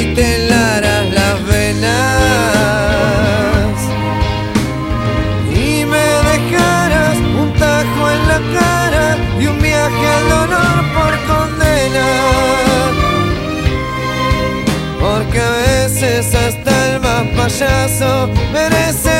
y te laras las venas. Y me dejaras un tajo en la cara y un viaje al dolor por condena. Porque a veces hasta el más payaso merece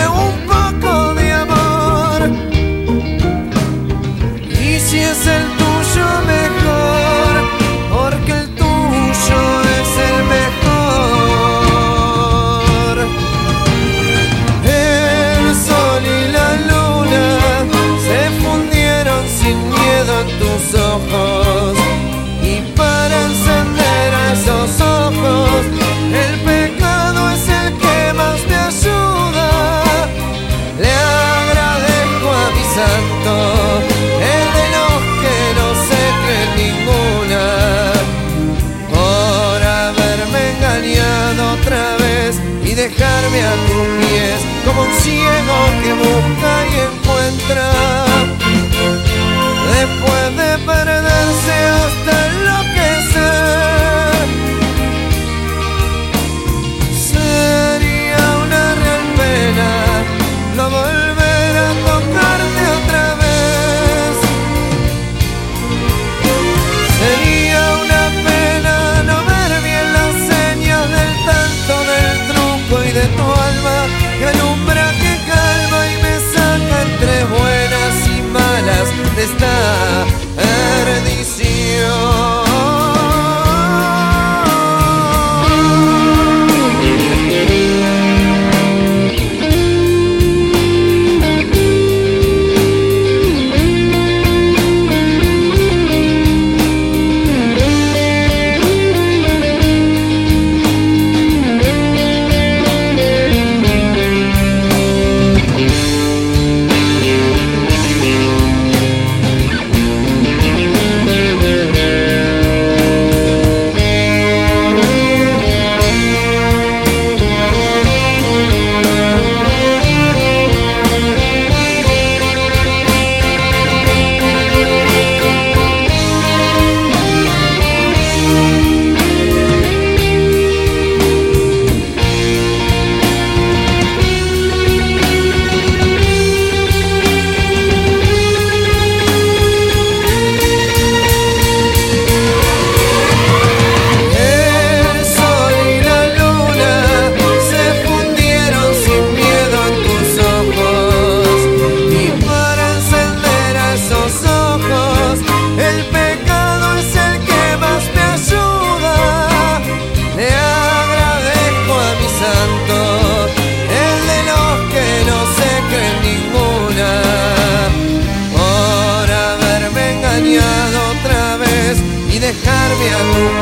el de los que no se creen ninguna, por haberme engañado otra vez y dejarme a tus pies como un ciego que busca y encuentra, después de perderse hasta lo que 还有。me, I know